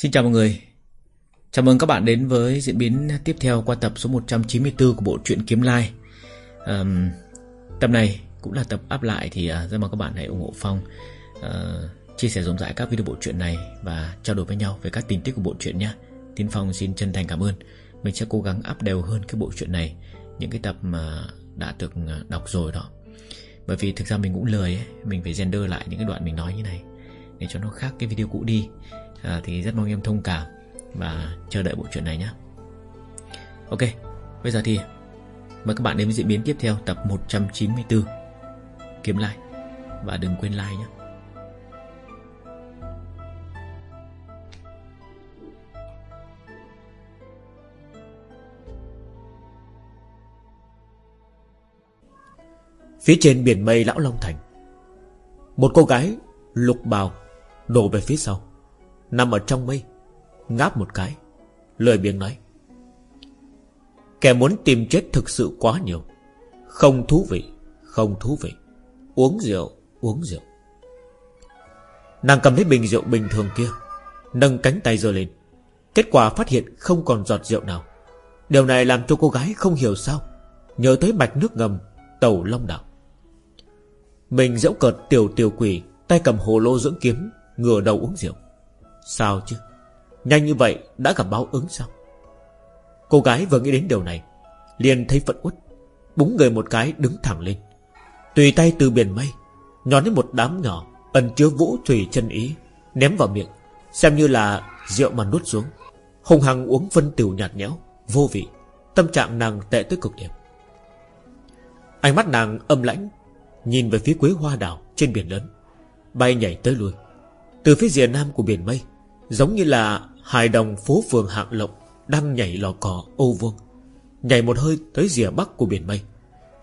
Xin chào mọi người. Chào mừng các bạn đến với diễn biến tiếp theo qua tập số 194 của bộ truyện Kiếm Lai. Um, Tập này cũng là tập áp lại thì uh, rất mong các bạn hãy ủng hộ Phong uh, Chia sẻ rộng rãi các video bộ truyện này Và trao đổi với nhau về các tình tiết của bộ truyện nhé. Tiến Phong xin chân thành cảm ơn. Mình sẽ cố gắng up đều hơn cái bộ truyện này Những cái tập mà đã được à, đọc rồi đó. Bởi vì thực ra mình cũng lười ấy Mình phải render lại những cái đoạn mình nói như này Để cho nó khác cái video cũ đi à, Thì rất mong em thông cảm Và chờ đợi bộ truyện này nhé. Ok Bây giờ thì Mời các bạn đến với diễn biến tiếp theo tập 194 Kiếm like Và đừng quên like nhé. Phía trên biển mây Lão Long Thành Một cô gái lục bào Đổ về phía sau. Nằm ở trong mây, Ngáp một cái Lời biếng nói. Kẻ muốn tìm chết thực sự quá nhiều. Không thú vị, Không thú vị. Uống rượu Uống rượu. Nàng cầm lấy bình rượu bình thường kia, Nâng cánh tay giơ lên. Kết quả phát hiện không còn giọt rượu nào. Điều này làm cho cô gái không hiểu sao, Nhớ tới mạch nước ngầm, Tàu Long đảo. Mình dẫu cợt tiểu tiểu quỷ, Tay cầm hồ lô dưỡng kiếm, Ngửa đầu uống rượu. Sao chứ? Nhanh như vậy đã gặp báo ứng sao? Cô gái vừa nghĩ đến điều này, Liền thấy phận uất, Búng người một cái đứng thẳng lên. Tùy tay từ biển mây, Nhón đến một đám nhỏ, Ẩn chứa vũ thủy chân ý, Ném vào miệng, Xem như là rượu mà nuốt xuống. Hùng hằng uống phân tiểu nhạt nhẽo, Vô vị, Tâm trạng nàng tệ tới cực điểm. Ánh mắt nàng âm lãnh, Nhìn về phía quế hoa đảo trên biển lớn, Bay nhảy tới lui. Từ phía rìa nam của biển mây Giống như là hài đồng phố phường hạng lộng Đang nhảy lò cò ô vuông, Nhảy một hơi tới rìa bắc của biển mây.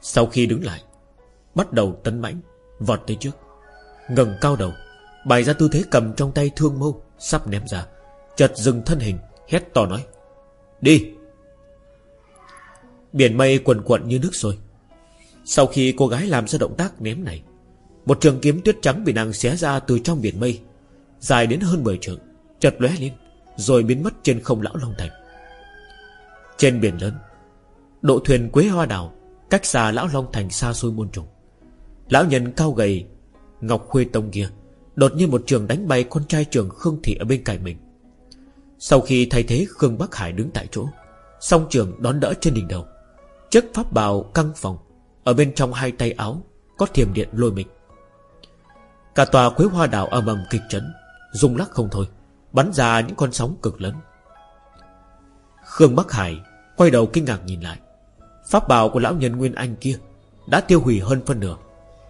Sau khi đứng lại, Bắt đầu tấn mãnh, Vọt tới trước, ngẩng cao đầu, Bày ra tư thế cầm trong tay thương mâu, Sắp ném ra, Chợt dừng thân hình, Hét to nói, Đi! Biển mây quần quận như nước sôi. Sau khi cô gái làm ra động tác ném này, Một trường kiếm tuyết trắng bị nàng xé ra từ trong biển mây, Dài đến hơn 10 trường Chợt lóe lên, Rồi biến mất trên không lão Long Thành. Trên biển lớn, Độ thuyền quế hoa đảo Cách xa lão Long Thành xa xôi muôn trùng. Lão nhân cao gầy, Ngọc Khuê Tông kia, Đột nhiên một trường đánh bay con trai trường Khương Thị ở bên cạnh mình. Sau khi thay thế Khương Bắc Hải đứng tại chỗ, Song trường đón đỡ trên đỉnh đầu. Chất pháp bào căng phòng Ở bên trong hai tay áo Có thiềm điện lôi mình. Cả tòa quế hoa đảo ầm ầm kịch trấn rung lắc không thôi. Bắn ra những con sóng cực lớn. Khương Bắc Hải Quay đầu kinh ngạc nhìn lại. Pháp bào của lão nhân Nguyên Anh kia Đã tiêu hủy hơn phân nửa.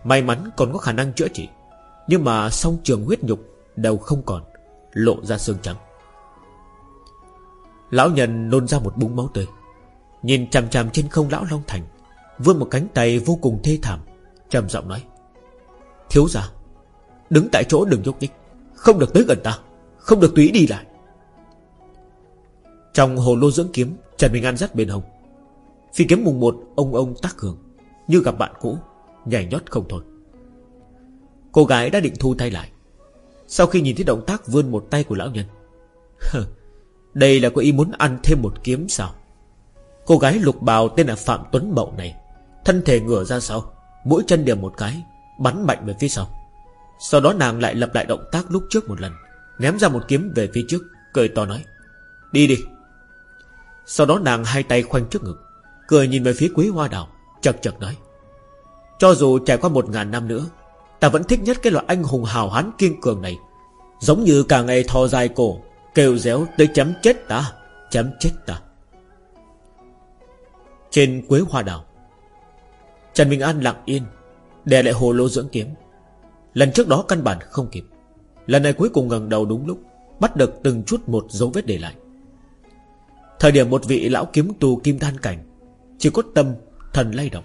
May mắn còn có khả năng chữa trị, Nhưng mà song trường huyết nhục Đều không còn, Lộ ra xương trắng. Lão nhân nôn ra một búng máu tươi, Nhìn chằm chằm trên không lão Long Thành, Vươn một cánh tay vô cùng thê thảm, trầm giọng nói, Thiếu gia, Đứng tại chỗ đừng nhúc nhích, Không được tới gần ta. Không được tùy đi lại. Trong hồ lô dưỡng kiếm, Trần Bình An dắt bên hông. Phi kiếm mùng một, ông ông tác hưởng Như gặp bạn cũ, Nhảy nhót không thôi. Cô gái đã định thu tay lại. Sau khi nhìn thấy động tác vươn một tay của lão nhân Đây là có ý muốn ăn thêm một kiếm sao? Cô gái lục bào tên là Phạm Tuấn Mậu này, Thân thể ngửa ra sau, Mỗi chân điểm một cái, Bắn mạnh về phía sau. Sau đó nàng lại lập lại động tác lúc trước một lần. Ném ra một kiếm về phía trước Cười to nói Đi đi. Sau đó nàng hai tay khoanh trước ngực Cười nhìn về phía quế hoa Đào, Chật chật nói Cho dù trải qua một ngàn năm nữa Ta vẫn thích nhất cái loại anh hùng hào hán kiên cường này Giống như cả ngày thò dài cổ Kêu réo tới chấm chết ta Chấm chết ta. Trên quế hoa Đào, Trần Minh An lặng yên Đè lại hồ lô dưỡng kiếm. Lần trước đó căn bản không kịp. Lần này cuối cùng ngẩng đầu đúng lúc, Bắt được từng chút một dấu vết để lại. Thời điểm một vị lão kiếm tù kim than cảnh, Chỉ có tâm thần lay động.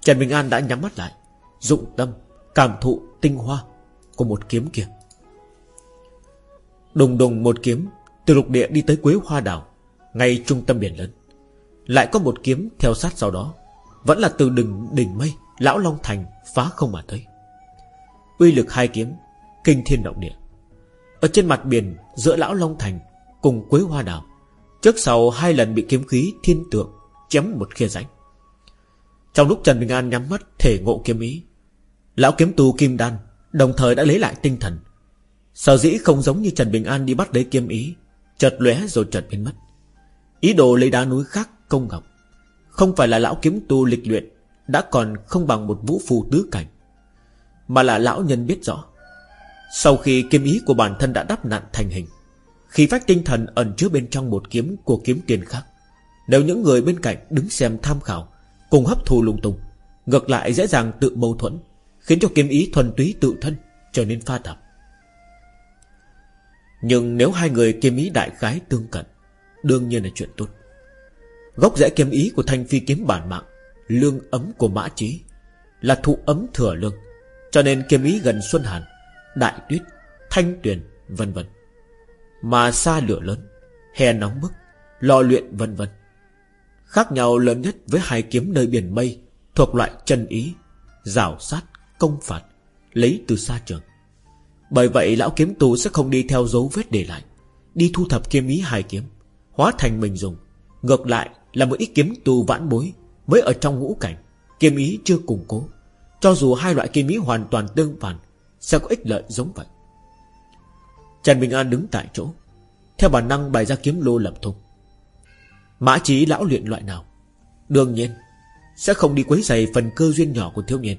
Trần Bình An đã nhắm mắt lại, Dụng tâm, Cảm thụ tinh hoa Của một kiếm kia. Đùng đùng một kiếm Từ lục địa đi tới quế hoa đảo, Ngay trung tâm biển lớn. Lại có một kiếm theo sát sau đó, Vẫn là từ đỉnh đỉnh mây, Lão Long Thành phá không mà tới. Uy lực hai kiếm Kinh thiên động địa. Ở trên mặt biển Giữa Lão Long Thành Cùng Quế Hoa Đảo Trước sau hai lần bị kiếm khí thiên tượng Chém một khe rãnh. Trong lúc Trần Bình An nhắm mắt thể ngộ kiếm ý, Lão kiếm tu Kim Đan Đồng thời đã lấy lại tinh thần. Sở dĩ không giống như Trần Bình An đi bắt lấy kiếm ý, Chợt lóe rồi chợt biến mất. Ý đồ lấy đá núi khác công ngọc, Không phải là lão kiếm tu lịch luyện Đã còn không bằng một vũ phù tứ cảnh, Mà là lão nhân biết rõ. Sau khi kiếm ý của bản thân đã đắp nạn thành hình, Khi phách tinh thần ẩn chứa bên trong một kiếm của kiếm tiền khác, Nếu những người bên cạnh đứng xem tham khảo, Cùng hấp thù lung tung, Ngược lại dễ dàng tự mâu thuẫn, Khiến cho kiếm ý thuần túy tự thân Trở nên pha tạp Nhưng nếu hai người kiếm ý đại khái tương cận, Đương nhiên là chuyện tốt. Gốc rễ kiếm ý của thanh phi kiếm bản mạng, Lương ấm của mã trí, Là thụ ấm thừa lương, Cho nên kiếm ý gần Xuân Hàn Đại tuyết, thanh tuyền, vân vân. Mà xa lửa lớn Hè nóng bức, lò luyện vân vân. Khác nhau lớn nhất với hai kiếm nơi biển mây Thuộc loại chân ý Rào sát, công phạt Lấy từ xa trường. Bởi vậy lão kiếm tù sẽ không đi theo dấu vết để lại Đi thu thập kiếm ý hai kiếm Hóa thành mình dùng. Ngược lại là một ít kiếm tu vãn bối Mới ở trong ngũ cảnh Kiếm ý chưa củng cố. Cho dù hai loại kiếm ý hoàn toàn tương phản sẽ có ích lợi giống vậy? Trần Bình An đứng tại chỗ. Theo bản năng bày ra kiếm lô lập thùng. Mã trí lão luyện loại nào? Đương nhiên, Sẽ không đi quấy giày phần cơ duyên nhỏ của thiếu niên.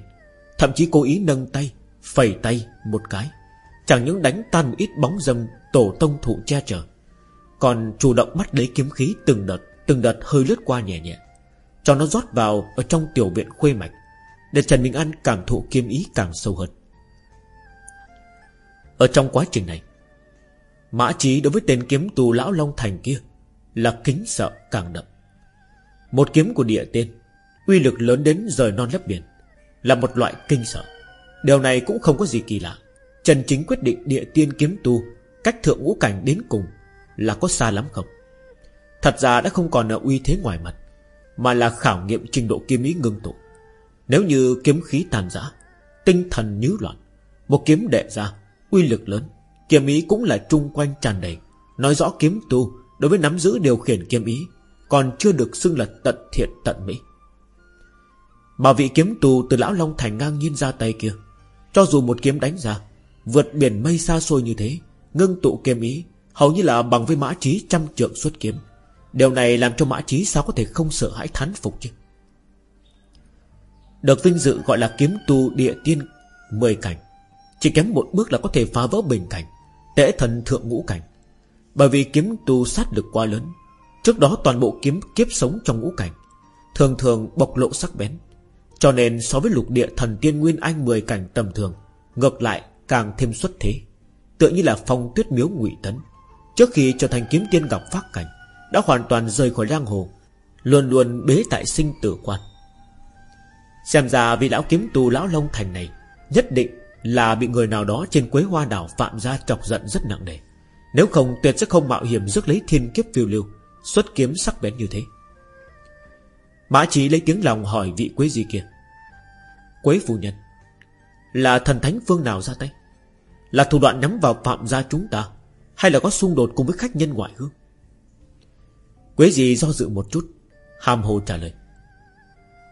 Thậm chí cố ý nâng tay, Phẩy tay một cái. Chẳng những đánh tan một ít bóng dâm, Tổ tông thụ che chở, Còn chủ động bắt lấy kiếm khí từng đợt Từng đợt hơi lướt qua nhẹ nhẹ. Cho nó rót vào ở trong tiểu viện khuê mạch, Để Trần Bình An cảm thụ kiếm ý càng sâu hơn. Ở trong quá trình này, Mã trí đối với tên kiếm tù lão Long Thành kia Là kính sợ càng đậm. Một kiếm của địa tiên, Uy lực lớn đến rời non lấp biển, Là một loại kinh sợ. Điều này cũng không có gì kỳ lạ. Trần Chính quyết định địa tiên kiếm tu Cách thượng ngũ cảnh đến cùng Là có xa lắm không? Thật ra đã không còn là uy thế ngoài mặt, Mà là khảo nghiệm trình độ kiếm ý ngưng tụ. Nếu như kiếm khí tàn giã, Tinh thần nhứ loạn, Một kiếm đệ ra Uy lực lớn. Kiếm ý cũng là trung quanh tràn đầy. Nói rõ kiếm tu, Đối với nắm giữ điều khiển kiếm ý, Còn chưa được xưng là tận thiện, tận mỹ. Bảo vị kiếm tu từ Lão Long Thành ngang nhiên ra tay kia. Cho dù một kiếm đánh ra, Vượt biển mây xa xôi như thế, Ngưng tụ kiếm ý, Hầu như là bằng với mã trí trăm trượng xuất kiếm. Điều này làm cho mã trí sao có thể không sợ hãi thán phục chứ? Được vinh dự gọi là kiếm tu địa tiên, Mười cảnh. Chỉ kém một bước là có thể phá vỡ bình cảnh Tễ thần thượng ngũ cảnh. Bởi vì kiếm tu sát lực quá lớn, Trước đó toàn bộ kiếm kiếp sống trong ngũ cảnh, Thường thường bộc lộ sắc bén. Cho nên so với lục địa thần tiên nguyên anh mười cảnh tầm thường, Ngược lại càng thêm xuất thế. Tựa như là phong tuyết miếu ngụy tấn, Trước khi trở thành kiếm tiên gặp phát cảnh, Đã hoàn toàn rời khỏi giang hồ, Luôn luôn bế tại sinh tử quan. Xem ra vị lão kiếm tu lão Long Thành này Nhất định là bị người nào đó trên quế hoa đảo phạm ra chọc giận rất nặng nề. Nếu không, tuyệt sẽ không mạo hiểm rước lấy thiên kiếp phiêu lưu, Xuất kiếm sắc bén như thế. Mã chỉ lấy tiếng lòng hỏi vị quế gì kia. Quế phu nhân, Là thần thánh phương nào ra tay? Là thủ đoạn nhắm vào phạm gia chúng ta, Hay là có xung đột cùng với khách nhân ngoại hương Quế gì do dự một chút, Hàm hồ trả lời.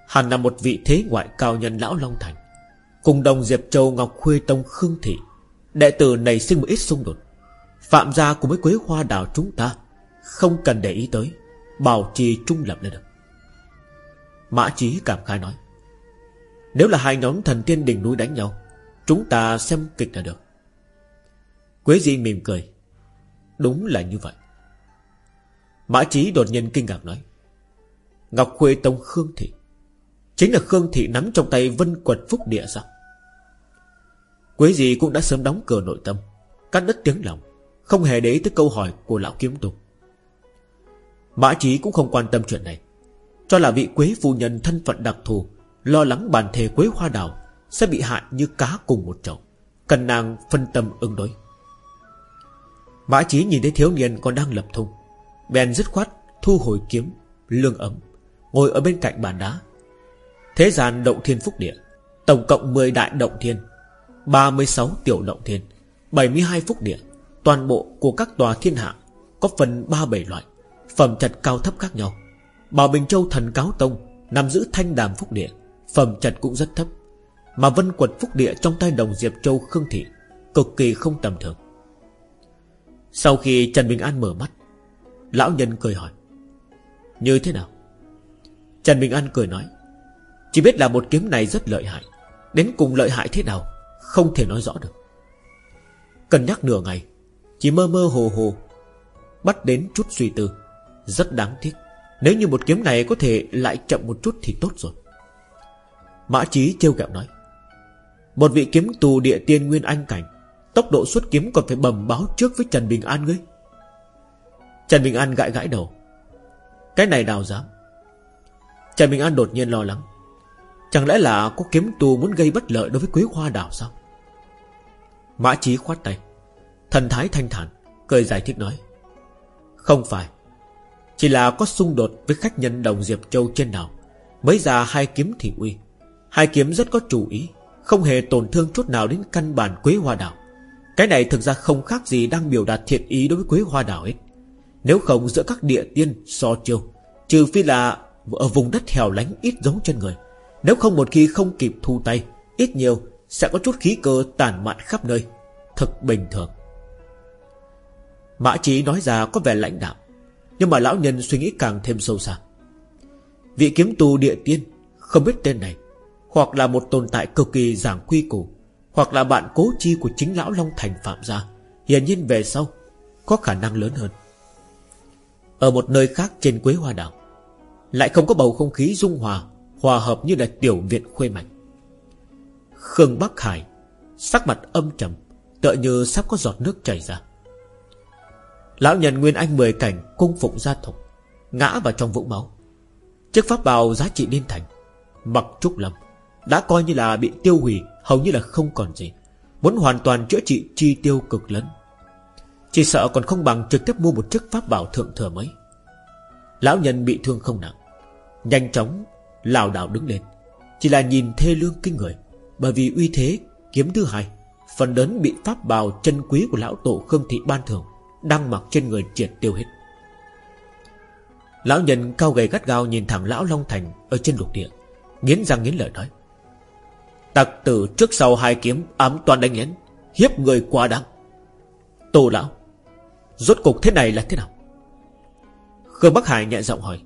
Hẳn là một vị thế ngoại cao nhân lão Long Thành. Cùng đồng Diệp Châu Ngọc Khuê Tông Khương Thị, Đệ tử này sinh một ít xung đột. Phạm gia cùng với Quế Hoa Đảo chúng ta Không cần để ý tới, Bảo trì trung lập là được. Mã Chí cảm khai nói, Nếu là hai nhóm thần tiên đỉnh núi đánh nhau, Chúng ta xem kịch là được. Quế Di mỉm cười, Đúng là như vậy. Mã Chí đột nhiên kinh ngạc nói, Ngọc Khuê Tông Khương Thị, Chính là Khương Thị nắm trong tay Vân Quật Phúc Địa sao? Quế gì cũng đã sớm đóng cửa nội tâm, Cắt đứt tiếng lòng, Không hề để ý tới câu hỏi của lão kiếm tục Mã Chí cũng không quan tâm chuyện này, Cho là vị quế phu nhân thân phận đặc thù, Lo lắng bản thể quế hoa đào Sẽ bị hại như cá cùng một chậu, Cần nàng phân tâm ứng đối. Mã Chí nhìn thấy thiếu niên còn đang lập thung Bèn dứt khoát thu hồi kiếm, Lương ấm, Ngồi ở bên cạnh bàn đá. Thế gian động thiên phúc địa, Tổng cộng 10 đại động thiên 36 tiểu động thiên 72 phúc địa, Toàn bộ của các tòa thiên hạ, Có phần ba bảy loại, Phẩm chật cao thấp khác nhau. Bảo Bình Châu thần cáo tông Nằm giữ thanh đàm phúc địa, Phẩm chật cũng rất thấp. Mà vân quật phúc địa trong tay đồng Diệp Châu Khương Thị, Cực kỳ không tầm thường. Sau khi Trần Bình An mở mắt, Lão nhân cười hỏi, Như thế nào? Trần Bình An cười nói, Chỉ biết là một kiếm này rất lợi hại, Đến cùng lợi hại thế nào? Không thể nói rõ được. Cần nhắc nửa ngày, Chỉ mơ mơ hồ hồ, Bắt đến chút suy tư. Rất đáng tiếc, Nếu như một kiếm này có thể lại chậm một chút thì tốt rồi. Mã Chí trêu kẹo nói, Một vị kiếm tù địa tiên nguyên anh cảnh, Tốc độ xuất kiếm còn phải bầm báo trước với Trần Bình An ngươi. Trần Bình An gãi gãi đầu, Cái này nào dám. Trần Bình An đột nhiên lo lắng Chẳng lẽ là có kiếm tu muốn gây bất lợi đối với Quế Hoa Đảo sao? Mã Chí khoát tay, Thần thái thanh thản, Cười giải thích nói, Không phải, Chỉ là có xung đột với khách nhân đồng Diệp Châu trên đảo, Mới ra hai kiếm thị uy, Hai kiếm rất có chủ ý, Không hề tổn thương chút nào đến căn bản Quế Hoa Đảo. Cái này thực ra không khác gì Đang biểu đạt thiện ý đối với Quế Hoa Đảo hết Nếu không, giữa các địa tiên so chiêu, Trừ phi là ở vùng đất hẻo lánh ít giống chân người nếu không một khi không kịp thu tay, Ít nhiều sẽ có chút khí cơ tàn mạn khắp nơi. Thật bình thường. Mã chí nói ra có vẻ lãnh đạo Nhưng mà lão nhân suy nghĩ càng thêm sâu xa. Vị kiếm tu địa tiên, Không biết tên này, Hoặc là một tồn tại cực kỳ giảng quy củ, Hoặc là bạn cố chi của chính lão Long Thành Phạm gia, Hiển nhiên về sau Có khả năng lớn hơn. Ở một nơi khác trên Quế Hoa Đảo, Lại không có bầu không khí dung hòa Hòa hợp như là tiểu viện khuê mạch. Khương Bắc Hải, Sắc mặt âm trầm, Tựa như sắp có giọt nước chảy ra. Lão nhân Nguyên Anh mười cảnh Cung phụng gia tộc, Ngã vào trong vũng máu. Chiếc pháp bào giá trị liên thành, Mặc trúc lâm, Đã coi như là bị tiêu hủy, Hầu như là không còn gì, Muốn hoàn toàn chữa trị chi tiêu cực lớn. Chỉ sợ còn không bằng trực tiếp mua một chiếc pháp bảo thượng thừa mới. Lão nhân bị thương không nặng, Nhanh chóng lảo đảo đứng lên. Chỉ là nhìn thê lương kinh người, Bởi vì uy thế, kiếm thứ hai, Phần lớn bị pháp bào chân quý của lão tổ Khương Thị ban thường Đang mặc trên người triệt tiêu hết. Lão nhân cao gầy gắt gao nhìn thẳng lão Long Thành Ở trên lục địa, Nghiến răng nghiến lợi nói, Tặc tử trước sau hai kiếm ám toàn đánh lén, Hiếp người quá đáng. Tô lão, Rốt cục thế này là thế nào? Khương Bắc Hải nhẹ giọng hỏi,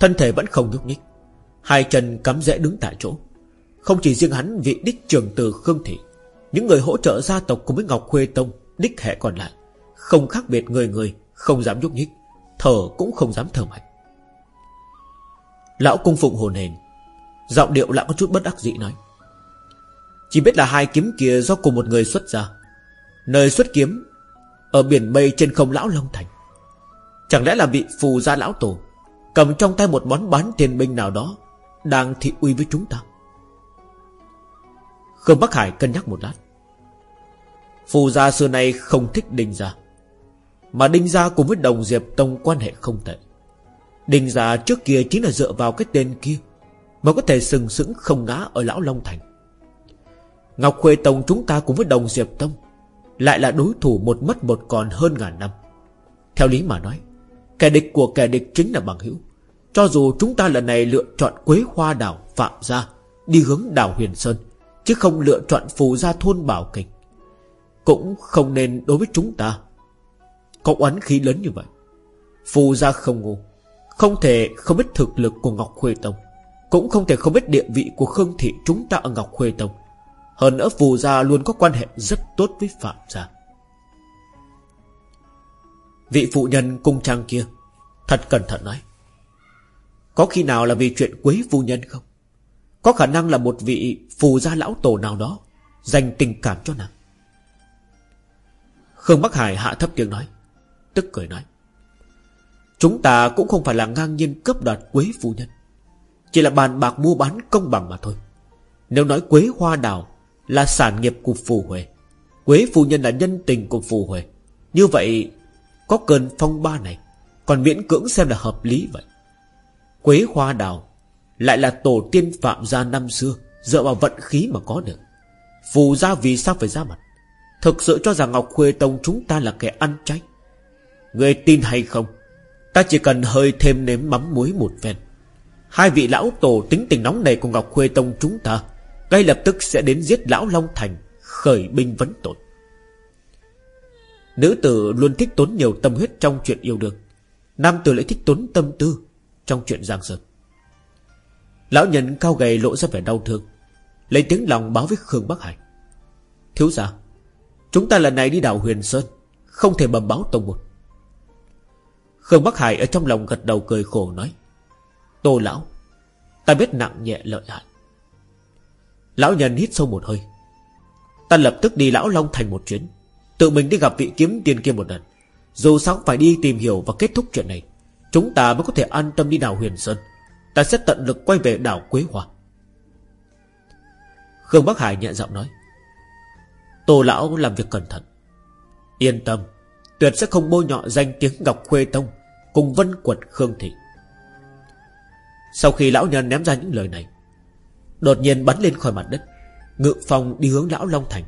Thân thể vẫn không nhúc nhích. Hai chân cắm rẽ đứng tại chỗ. Không chỉ riêng hắn, vị đích trường từ Khương Thị, Những người hỗ trợ gia tộc cùng với Ngọc Khuê Tông, Đích hệ còn lại, Không khác biệt người người, Không dám nhúc nhích, Thở cũng không dám thở mạnh. Lão cung phụng hồn hền, Giọng điệu lại có chút bất đắc dĩ nói, Chỉ biết là hai kiếm kia do cùng một người xuất ra, Nơi xuất kiếm, Ở biển mây trên không lão Long Thành. Chẳng lẽ là vị phù gia lão tổ, Cầm trong tay một món bán tiền binh nào đó đang thị uy với chúng ta. Khương Bắc Hải cân nhắc một lát. Phù gia xưa nay không thích Đinh Gia, Mà Đinh Gia cùng với Đồng Diệp Tông quan hệ không tệ. Đinh Gia trước kia chính là dựa vào cái tên kia Mà có thể sừng sững không ngã ở Lão Long Thành. Ngọc Khuê Tông chúng ta cùng với Đồng Diệp Tông Lại là đối thủ một mất một còn hơn ngàn năm. Theo lý mà nói, Kẻ địch của kẻ địch chính là bằng hữu. Cho dù chúng ta lần này lựa chọn Quế Hoa Đảo Phạm Gia Đi hướng đảo Huyền Sơn, Chứ không lựa chọn phù gia thôn Bảo Kịch Cũng không nên đối với chúng ta Có oán khí lớn như vậy. Phù gia không ngu, Không thể không biết thực lực của Ngọc Khuê Tông, Cũng không thể không biết địa vị của Khương Thị chúng ta ở Ngọc Khuê Tông. Hơn nữa phù gia luôn có quan hệ rất tốt với Phạm gia. Vị phụ nhân cung trang kia Thật cẩn thận nói có khi nào là vì chuyện quấy phu nhân không? Có khả năng là một vị Phù gia lão tổ nào đó Dành tình cảm cho nàng. Khương Bắc Hải hạ thấp tiếng nói, Tức cười nói, Chúng ta cũng không phải là ngang nhiên cướp đoạt quế phu nhân. Chỉ là bàn bạc mua bán công bằng mà thôi. Nếu nói quế hoa đào Là sản nghiệp của phù Huệ Quế phu nhân là nhân tình của phù Huệ, Như vậy có cơn phong ba này Còn miễn cưỡng xem là hợp lý vậy. Quế hoa đào Lại là tổ tiên phạm gia năm xưa, Dựa vào vận khí mà có được. Phù gia vì sao phải ra mặt? Thực sự cho rằng Ngọc Khuê Tông chúng ta là kẻ ăn chay. Người tin hay không? Ta chỉ cần hơi thêm nếm mắm muối một phen. Hai vị lão tổ tính tình nóng này của Ngọc Khuê Tông chúng ta, Ngay lập tức sẽ đến giết lão Long Thành, Khởi binh vấn tội. Nữ tử luôn thích tốn nhiều tâm huyết trong chuyện yêu đương. Nam tử lại thích tốn tâm tư. Trong chuyện giang sơn. Lão nhân cao gầy lộ ra vẻ đau thương, Lấy tiếng lòng báo với Khương Bắc Hải. Thiếu gia, Chúng ta lần này đi đảo Huyền Sơn, Không thể bầm báo tông một Khương Bắc Hải ở trong lòng gật đầu cười khổ nói, Tô lão, Ta biết nặng nhẹ lợi hại. Lão nhân hít sâu một hơi. Ta lập tức đi Lão Long Thành một chuyến, Tự mình đi gặp vị kiếm tiên kia một lần, Dù sao phải đi tìm hiểu và kết thúc chuyện này. Chúng ta mới có thể an tâm đi đảo Huyền Sơn. Ta sẽ tận lực quay về đảo Quế Hoa. Khương Bắc Hải nhẹ giọng nói. Tô lão làm việc cẩn thận. Yên tâm, Tuyệt sẽ không bôi nhọ danh tiếng Ngọc Khuê Tông Cùng vân quật Khương Thị. Sau khi lão nhân ném ra những lời này, Đột nhiên bắn lên khỏi mặt đất, Ngự phòng đi hướng lão Long Thành.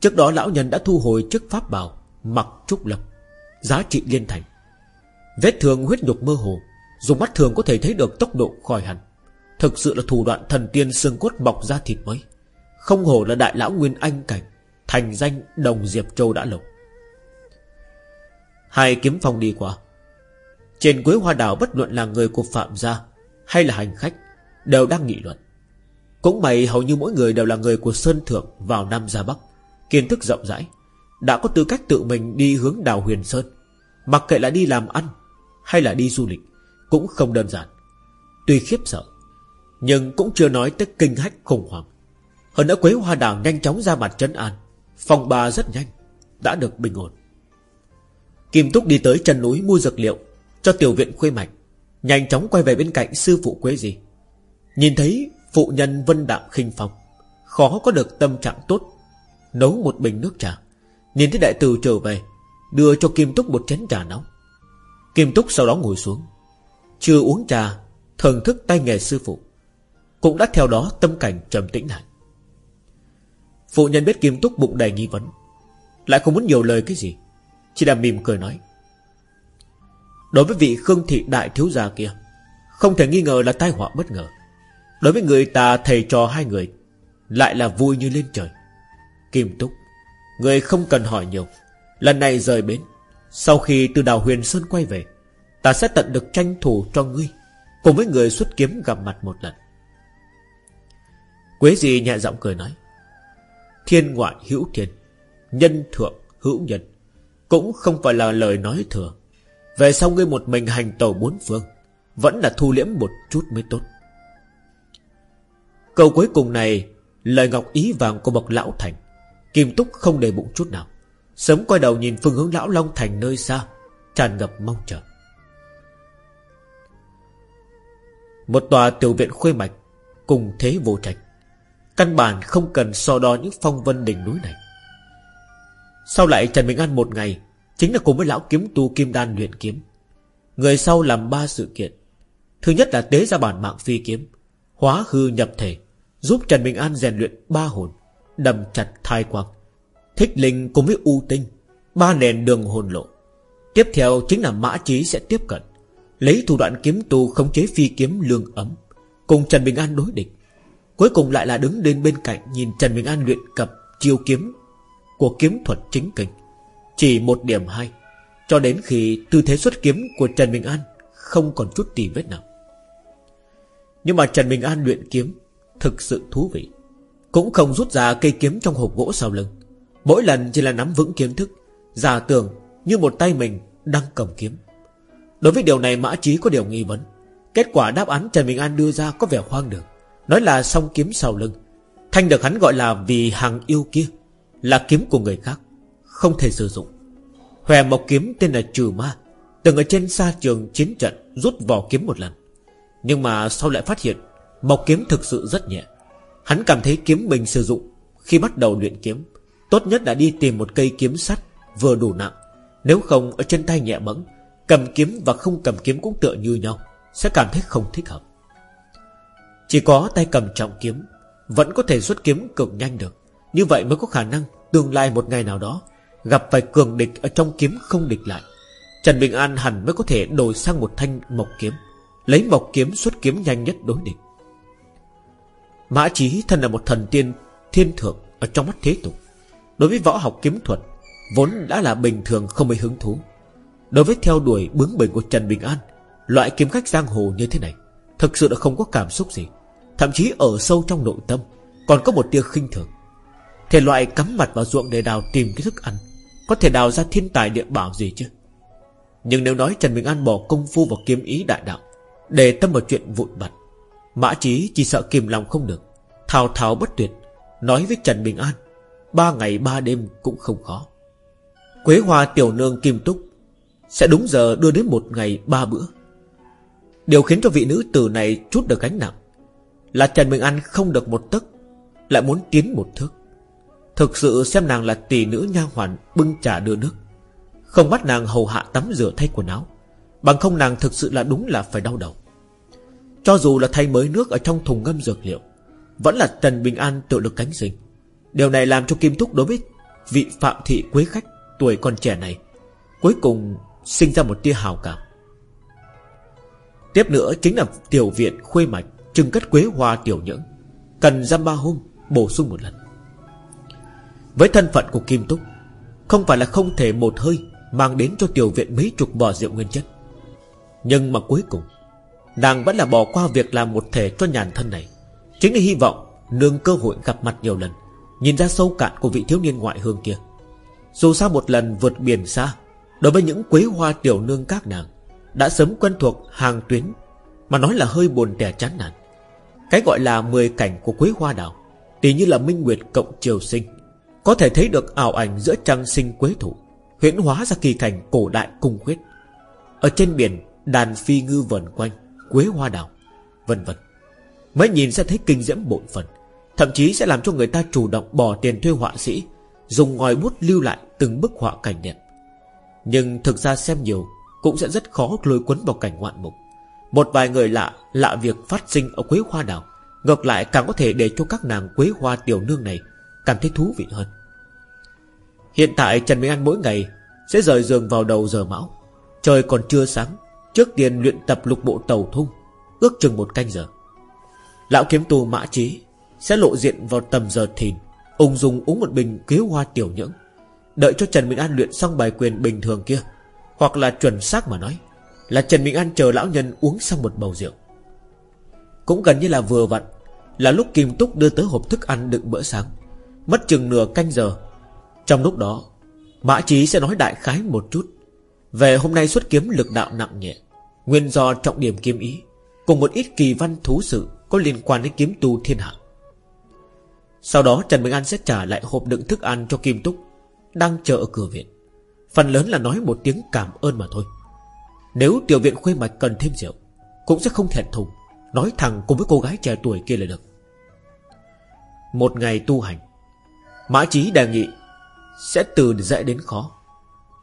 Trước đó lão nhân đã thu hồi chức pháp bào Mặc trúc lập Giá trị liên thành. Vết thương huyết nhục mơ hồ Dùng mắt thường có thể thấy được tốc độ khỏi hẳn. Thực sự là thủ đoạn thần tiên xương cốt bọc ra thịt mới. Không hổ là đại lão Nguyên Anh Cảnh, Thành danh Đồng Diệp Châu đã lâu. Hai kiếm phong đi qua. Trên quế hoa đảo bất luận là người của Phạm gia Hay là hành khách Đều đang nghị luận. Cũng may hầu như mỗi người đều là người của Sơn Thượng Vào Nam ra Bắc. Kiến thức rộng rãi, Đã có tư cách tự mình đi hướng đảo Huyền Sơn. Mặc kệ là đi làm ăn hay là đi du lịch Cũng không đơn giản. Tuy khiếp sợ, Nhưng cũng chưa nói tới kinh hách khủng hoảng. Hơn nữa Quế Hoa Đảo nhanh chóng ra mặt chân an Phòng bà rất nhanh, Đã được bình ổn. Kim Túc đi tới chân núi mua dược liệu Cho tiểu viện khuê mạch, Nhanh chóng quay về bên cạnh sư phụ Quế gì Nhìn thấy phụ nhân vân đạm khinh phong, Khó có được tâm trạng tốt, Nấu một bình nước trà, Nhìn thấy đại tử trở về, Đưa cho Kim Túc một chén trà nóng. Kim Túc sau đó ngồi xuống, Chưa uống trà, Thưởng thức tay nghề sư phụ, Cũng đã theo đó tâm cảnh trầm tĩnh lại. Phụ nhân biết Kim Túc bụng đầy nghi vấn, Lại không muốn nhiều lời cái gì, Chỉ là mỉm cười nói, Đối với vị Khương Thị Đại Thiếu Gia kia, Không thể nghi ngờ là tai họa bất ngờ. Đối với người ta thầy trò hai người, Lại là vui như lên trời. Kim Túc, Người không cần hỏi nhiều, Lần này rời bến sau khi từ đảo Huyền Sơn quay về, Ta sẽ tận được tranh thủ cho ngươi, Cùng với người xuất kiếm gặp mặt một lần. Quế gì nhẹ giọng cười nói, Thiên ngoại hữu thiên, Nhân thượng hữu nhân, Cũng không phải là lời nói thừa. Về sau ngươi một mình hành tàu bốn phương, Vẫn là thu liễm một chút mới tốt. Câu cuối cùng này, Lời ngọc ý vàng của bậc lão thành, Kim Túc không để bụng chút nào. Sớm quay đầu nhìn phương hướng lão Long Thành nơi xa, Tràn ngập mong chờ. Một tòa tiểu viện khuê mạch Cùng thế vô trạch, Căn bản không cần so đo những phong vân đỉnh núi này. Sau lại Trần Bình An một ngày, Chính là cùng với lão kiếm tu kim đan luyện kiếm. Người sau làm ba sự kiện. Thứ nhất là tế ra bản mạng phi kiếm, Hóa hư nhập thể, Giúp Trần Bình An rèn luyện ba hồn, Đầm chặt thai quang. Thích linh cùng với u tinh Ba nền đường hồn lộ. Tiếp theo chính là mã Chí sẽ tiếp cận Lấy thủ đoạn kiếm tu khống chế phi kiếm lương ấm Cùng Trần Bình An đối địch. Cuối cùng lại là đứng lên bên cạnh Nhìn Trần Bình An luyện cập chiêu kiếm Của kiếm thuật chính kinh. Chỉ một điểm hay, Cho đến khi tư thế xuất kiếm của Trần Bình An Không còn chút tì vết nào. Nhưng mà Trần Bình An luyện kiếm Thực sự thú vị Cũng không rút ra cây kiếm trong hộp gỗ sau lưng. Mỗi lần chỉ là nắm vững kiến thức, Giả tưởng như một tay mình đang cầm kiếm. Đối với điều này Mã Trí có điều nghi vấn. Kết quả đáp án Trần Bình An đưa ra có vẻ hoang đường. Nói là song kiếm sau lưng. Thanh được hắn gọi là vì hàng yêu kia, Là kiếm của người khác, Không thể sử dụng. Hòe một kiếm tên là Trừ Ma, Từng ở trên xa trường chiến trận Rút vỏ kiếm một lần. Nhưng mà sau lại phát hiện, Mộc kiếm thực sự rất nhẹ. Hắn cảm thấy kiếm mình sử dụng Khi bắt đầu luyện kiếm Tốt nhất là đi tìm một cây kiếm sắt, Vừa đủ nặng. Nếu không, ở trên tay nhẹ bẫng, Cầm kiếm và không cầm kiếm cũng tựa như nhau, Sẽ cảm thấy không thích hợp. Chỉ có tay cầm trọng kiếm, Vẫn có thể xuất kiếm cực nhanh được. Như vậy mới có khả năng tương lai một ngày nào đó, Gặp phải cường địch ở trong kiếm không địch lại. Trần Bình An hẳn mới có thể đổi sang một thanh mộc kiếm, Lấy mộc kiếm xuất kiếm nhanh nhất đối địch. Mã Chí thân là một thần tiên thiên thượng Ở trong mắt thế tục. Đối với võ học kiếm thuật, Vốn đã là bình thường không mấy hứng thú. Đối với theo đuổi bướng bỉnh của Trần Bình An, Loại kiếm khách giang hồ như thế này, Thực sự là không có cảm xúc gì. Thậm chí ở sâu trong nội tâm, Còn có một tia khinh thường. Thể loại cắm mặt vào ruộng để đào tìm cái thức ăn, Có thể đào ra thiên tài địa bảo gì chứ? Nhưng nếu nói Trần Bình An bỏ công phu vào kiếm ý đại đạo, Để tâm vào chuyện vụn vặt, Mã Chí chỉ sợ kìm lòng không được, Thao thao bất tuyệt, Nói với Trần Bình An Ba ngày ba đêm cũng không khó. Quế hoa tiểu nương kim túc Sẽ đúng giờ đưa đến một ngày ba bữa. Điều khiến cho vị nữ tử này chút được gánh nặng Là Trần Bình An không được một tấc, Lại muốn tiến một thước. Thực sự xem nàng là tỷ nữ nha hoàn Bưng trà đưa nước. Không bắt nàng hầu hạ tắm rửa thay quần áo, Bằng không nàng thực sự là đúng là phải đau đầu. Cho dù là thay mới nước Ở trong thùng ngâm dược liệu, Vẫn là Trần Bình An tự lực cánh sinh. Điều này làm cho Kim Túc đối với Vị phạm thị quế khách tuổi còn trẻ này Cuối cùng sinh ra một tia hào cảm. Tiếp nữa chính là tiểu viện khuê mạch Trưng cất quế hoa tiểu nhưỡng, Cần giam ba hôm bổ sung một lần. Với thân phận của Kim Túc Không phải là không thể một hơi Mang đến cho tiểu viện mấy chục bò rượu nguyên chất. Nhưng mà cuối cùng, Nàng vẫn là bỏ qua việc làm một thể cho nhàn thân này. Chính là hy vọng Nương cơ hội gặp mặt nhiều lần. Nhìn ra sâu cạn của vị thiếu niên ngoại hương kia. Dù sao một lần vượt biển xa, Đối với những quế hoa tiểu nương các nàng, Đã sớm quen thuộc hàng tuyến, Mà nói là hơi buồn tẻ chán nản. Cái gọi là mười cảnh của quế hoa đảo Tỷ như là minh nguyệt cộng triều sinh, Có thể thấy được ảo ảnh giữa trăng sinh quế thủ, Huyễn hóa ra kỳ cảnh cổ đại cung khuyết. Ở trên biển, Đàn phi ngư vần quanh, Quế hoa đảo Vân vân. Mới nhìn sẽ thấy kinh diễm bội phần Thậm chí sẽ làm cho người ta chủ động bỏ tiền thuê họa sĩ, Dùng ngòi bút lưu lại từng bức họa cảnh đẹp. Nhưng thực ra xem nhiều, Cũng sẽ rất khó lôi cuốn vào cảnh ngoạn mục. Một vài người lạ Lạ việc phát sinh ở quế hoa đảo Ngược lại càng có thể để cho các nàng quế hoa tiểu nương này Cảm thấy thú vị hơn. Hiện tại Trần Minh An mỗi ngày Sẽ rời giường vào đầu giờ mão. Trời còn chưa sáng, Trước tiên luyện tập lục bộ tàu thung, Ước chừng một canh giờ. Lão kiếm tù mã trí sẽ lộ diện vào tầm giờ thìn. Ung dung uống một bình cứu hoa tiểu nhưỡng, Đợi cho Trần Minh An luyện xong bài quyền bình thường kia, Hoặc là chuẩn xác mà nói, Là Trần Minh An chờ lão nhân uống xong một bầu rượu. Cũng gần như là vừa vặn, Là lúc Kim Túc đưa tới hộp thức ăn đựng bữa sáng. Mất chừng nửa canh giờ. Trong lúc đó, Mã Chí sẽ nói đại khái một chút Về hôm nay xuất kiếm lực đạo nặng nhẹ, Nguyên do trọng điểm kiếm ý, Cùng một ít kỳ văn thú sự Có liên quan đến kiếm tu thiên hạ. Sau đó Trần Bình An sẽ trả lại hộp đựng thức ăn cho Kim Túc, Đang chờ ở cửa viện. Phần lớn là nói một tiếng cảm ơn mà thôi. Nếu tiểu viện khuê mạch cần thêm rượu, Cũng sẽ không thẹn thùng, Nói thẳng cùng với cô gái trẻ tuổi kia là được. Một ngày tu hành, Mã Chí đề nghị Sẽ từ dễ đến khó.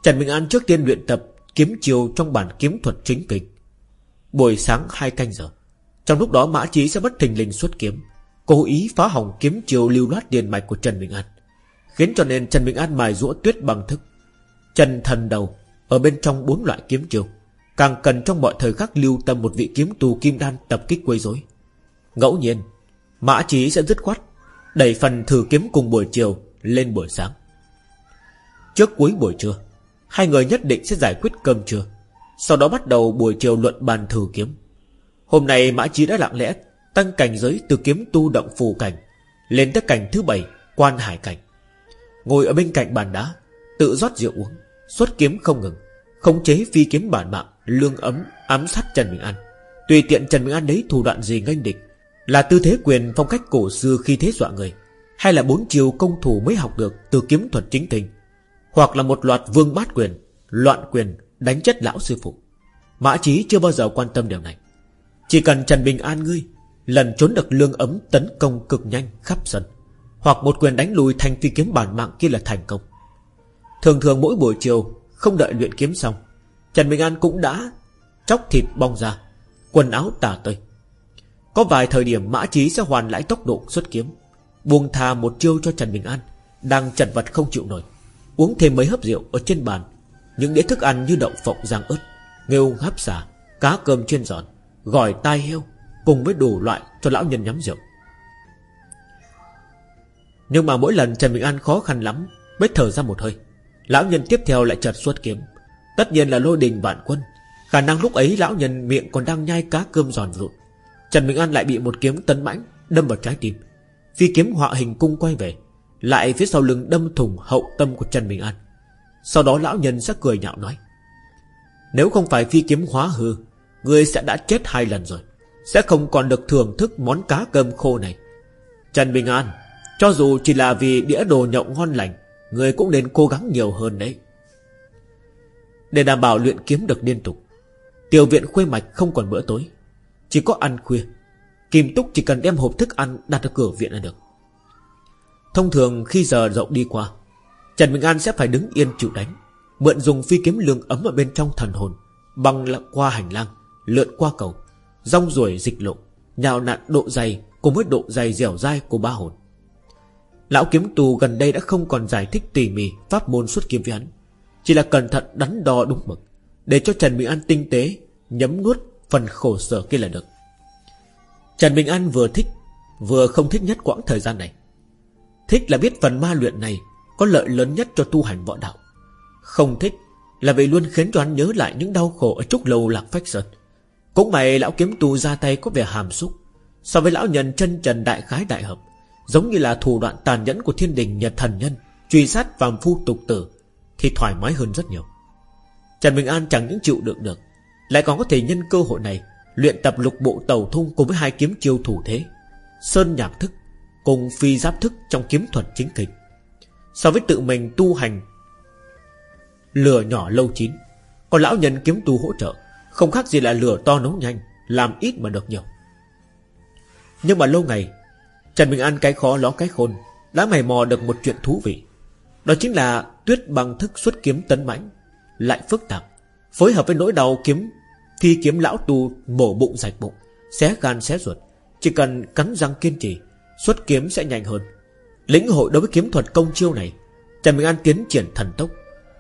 Trần Bình An trước tiên luyện tập Kiếm chiều trong bản kiếm thuật chính kịch Buổi sáng hai canh giờ, Trong lúc đó Mã Chí sẽ bất thình lình xuất kiếm. Cố ý phá hỏng kiếm chiều lưu loát điền mạch của Trần Bình An, Khiến cho nên Trần Bình An mài rũa tuyết bằng thức. Trần thần đầu, Ở bên trong bốn loại kiếm chiều Càng cần trong mọi thời khắc lưu tâm một vị kiếm tù kim đan tập kích quấy rối. Ngẫu nhiên, Mã Chí sẽ dứt khoát Đẩy phần thử kiếm cùng buổi chiều Lên buổi sáng. Trước cuối buổi trưa, Hai người nhất định sẽ giải quyết cơm trưa, Sau đó bắt đầu buổi chiều luận bàn thử kiếm. Hôm nay Mã Chí đã lặng lẽ Tăng cảnh giới từ kiếm tu động phù cảnh, Lên tới cảnh thứ bảy, Quan hải cảnh. Ngồi ở bên cạnh bàn đá, Tự rót rượu uống, Xuất kiếm không ngừng, Khống chế phi kiếm bản mạng, Lương ấm, ám sát Trần Bình An. Tùy tiện Trần Bình An đấy thủ đoạn gì nghênh địch, Là tư thế quyền phong cách cổ xưa khi thế dọa người, Hay là bốn chiều công thủ mới học được Từ kiếm thuật chính tình Hoặc là một loạt vương bát quyền, Loạn quyền đánh chất lão sư phụ. Mã Chí chưa bao giờ quan tâm điều này. Chỉ cần Trần Bình An ngươi Lần trốn được lương ấm tấn công cực nhanh khắp sân, Hoặc một quyền đánh lùi thành phi kiếm bản mạng kia là thành công. Thường thường mỗi buổi chiều, Không đợi luyện kiếm xong, Trần Bình An cũng đã Chóc thịt bong ra, Quần áo tả tơi. Có vài thời điểm Mã Chí sẽ hoàn lại tốc độ xuất kiếm, Buông thà một chiêu cho Trần Bình An, Đang chật vật không chịu nổi, Uống thêm mấy hớp rượu ở trên bàn. Những đĩa thức ăn như đậu phộng rang ớt Nghêu hấp xả Cá cơm chiên giòn, Gỏi tai heo Cùng với đủ loại cho lão nhân nhắm rượu. Nhưng mà mỗi lần Trần Bình An khó khăn lắm Mới thở ra một hơi. Lão nhân tiếp theo lại chợt xuất kiếm. Tất nhiên là lôi đình vạn quân. Khả năng lúc ấy lão nhân miệng còn đang nhai cá cơm giòn rụt Trần Bình An lại bị một kiếm tấn mãnh Đâm vào trái tim. Phi kiếm họa hình cung quay về, Lại phía sau lưng đâm thùng hậu tâm của Trần Bình An. Sau đó lão nhân sẽ cười nhạo nói, Nếu không phải phi kiếm hóa hư, Ngươi sẽ đã chết hai lần rồi. Sẽ không còn được thưởng thức món cá cơm khô này. Trần Bình An, Cho dù chỉ là vì đĩa đồ nhậu ngon lành, Người cũng nên cố gắng nhiều hơn đấy. Để đảm bảo luyện kiếm được liên tục, Tiểu viện khuê mạch không còn bữa tối, Chỉ có ăn khuya. Kim Túc chỉ cần đem hộp thức ăn đặt ở cửa viện là được. Thông thường khi giờ rộng đi qua, Trần Bình An sẽ phải đứng yên chịu đánh, Mượn dùng phi kiếm lương ấm ở bên trong thần hồn Băng qua hành lang, Lượn qua cầu. Rong ruổi dịch lộ Nhào nặn độ dày Cùng với độ dày dẻo dai của ba hồn. Lão kiếm tù gần đây đã không còn giải thích tỉ mỉ Pháp môn xuất kiếm với hắn Chỉ là cẩn thận đắn đo đúng mực, Để cho Trần Bình An tinh tế, Nhấm nuốt phần khổ sở kia là được. Trần Bình An vừa thích, Vừa không thích nhất quãng thời gian này. Thích là biết phần ma luyện này Có lợi lớn nhất cho tu hành võ đạo. Không thích là vì luôn khiến cho hắn nhớ lại những đau khổ Ở trúc lâu lạc phách sơn. Cũng mày lão kiếm tu ra tay có vẻ hàm xúc. So với lão nhân chân trần đại khái đại hợp, Giống như là thủ đoạn tàn nhẫn của thiên đình nhật thần nhân, Truy sát phàm phu tục tử, Thì thoải mái hơn rất nhiều. Trần Bình An chẳng những chịu đựng được, Lại còn có thể nhân cơ hội này Luyện tập lục bộ tàu thung cùng với hai kiếm chiêu thủ thế, Sơn nhạc thức Cùng phi giáp thức trong kiếm thuật chính kịch So với tự mình tu hành, Lửa nhỏ lâu chín, Còn lão nhân kiếm tu hỗ trợ không khác gì là lửa to nấu nhanh, Làm ít mà được nhiều. Nhưng mà lâu ngày, Trần Bình An cái khó ló cái khôn, Đã mày mò được một chuyện thú vị. Đó chính là tuyết bằng thức xuất kiếm tấn mãnh, Lại phức tạp. Phối hợp với nỗi đau kiếm, Thi kiếm lão tu mổ bụng rạch bụng, Xé gan xé ruột. Chỉ cần cắn răng kiên trì, Xuất kiếm sẽ nhanh hơn. Lĩnh hội đối với kiếm thuật công chiêu này, Trần minh An tiến triển thần tốc.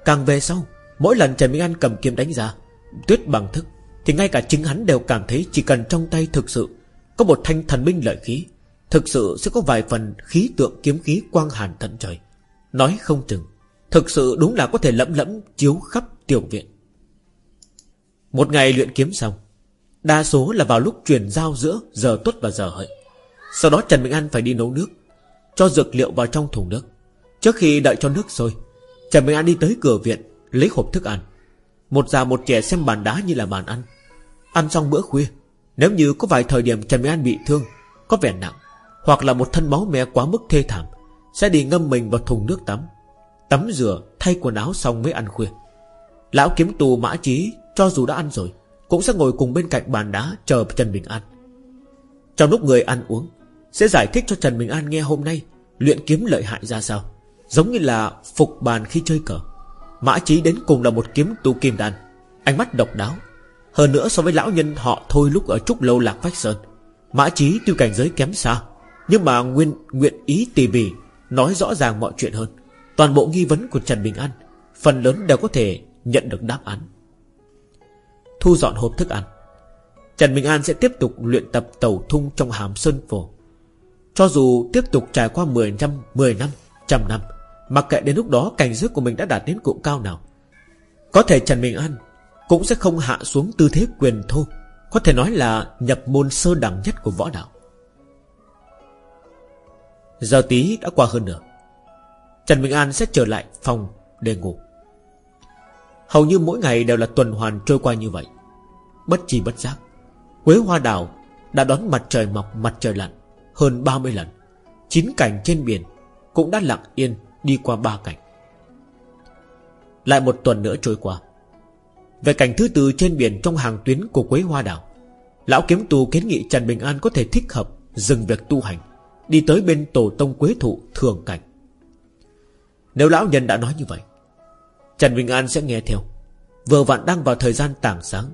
Càng về sau, Mỗi lần Trần Minh An cầm kiếm đánh ra Tuyết bằng thức, Thì ngay cả chính hắn đều cảm thấy Chỉ cần trong tay thực sự Có một thanh thần binh lợi khí, Thực sự sẽ có vài phần khí tượng kiếm khí quang hàn tận trời. Nói không chừng, Thực sự đúng là có thể lẫm lẫm chiếu khắp tiểu viện. Một ngày luyện kiếm xong, Đa số là vào lúc truyền giao giữa giờ tuất và giờ hợi. Sau đó Trần Minh An phải đi nấu nước, Cho dược liệu vào trong thùng nước. Trước khi đợi cho nước sôi, Trần minh An đi tới cửa viện, Lấy hộp thức ăn. Một già một trẻ xem bàn đá như là bàn ăn. Ăn xong bữa khuya, Nếu như có vài thời điểm Trần Bình An bị thương, Có vẻ nặng, Hoặc là một thân máu me quá mức thê thảm, Sẽ đi ngâm mình vào thùng nước tắm Tắm rửa, thay quần áo xong mới ăn khuya. Lão kiếm tù mã trí Cho dù đã ăn rồi, Cũng sẽ ngồi cùng bên cạnh bàn đá chờ Trần Bình An. Trong lúc người ăn uống, Sẽ giải thích cho Trần Bình An nghe hôm nay Luyện kiếm lợi hại ra sao, Giống như là phục bàn khi chơi cờ. Mã Chí đến cùng là một kiếm tu kim đan. Ánh mắt độc đáo. Hơn nữa so với lão nhân họ thôi lúc ở Trúc Lâu Lạc Phách Sơn Mã Chí tuy cảnh giới kém xa Nhưng mà nguyên nguyện ý tỉ mỉ Nói rõ ràng mọi chuyện hơn. Toàn bộ nghi vấn của Trần Bình An Phần lớn đều có thể nhận được đáp án. Thu dọn hộp thức ăn. Trần Bình An sẽ tiếp tục luyện tập tàu thung trong hàm sơn phổ. Cho dù tiếp tục trải qua 10 năm, 10 năm, trăm năm Mặc kệ đến lúc đó cảnh giới của mình đã đạt đến cụm cao nào. Có thể Trần Bình An Cũng sẽ không hạ xuống tư thế quyền thô, Có thể nói là nhập môn sơ đẳng nhất của võ đạo. Giờ tí đã qua hơn nửa. Trần Bình An sẽ trở lại phòng để ngủ. Hầu như mỗi ngày đều là tuần hoàn trôi qua như vậy. Bất chi bất giác, Quế hoa đào đã đón mặt trời mọc, mặt trời lặn Hơn 30 lần. Chín cảnh trên biển Cũng đã lặng yên Đi qua ba cảnh. Lại một tuần nữa trôi qua. Về cảnh thứ tư trên biển Trong hàng tuyến của Quế Hoa Đảo, Lão kiếm tù kiến nghị Trần Bình An có thể thích hợp Dừng việc tu hành, Đi tới bên tổ tông Quế Thụ thường cảnh. Nếu lão nhân đã nói như vậy, Trần Bình An sẽ nghe theo. Vừa vặn đang vào thời gian tảng sáng,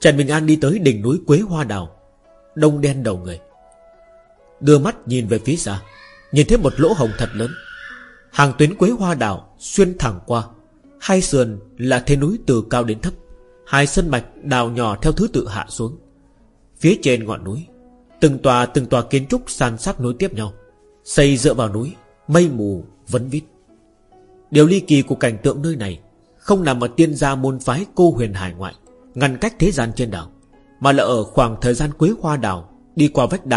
Trần Bình An đi tới đỉnh núi Quế Hoa Đào Đông đen đầu người. Đưa mắt nhìn về phía xa, Nhìn thấy một lỗ hồng thật lớn. Hàng tuyến quế hoa đảo Xuyên thẳng qua. Hai sườn là thế núi từ cao đến thấp, Hai sân mạch đào nhỏ theo thứ tự hạ xuống. Phía trên ngọn núi, Từng tòa từng tòa kiến trúc san sát nối tiếp nhau, Xây dựa vào núi, Mây mù, vấn vít. Điều ly kỳ của cảnh tượng nơi này Không nằm ở tiên gia môn phái cô huyền hải ngoại, Ngăn cách thế gian trên đảo, Mà là ở khoảng thời gian quế hoa đảo Đi qua vách đá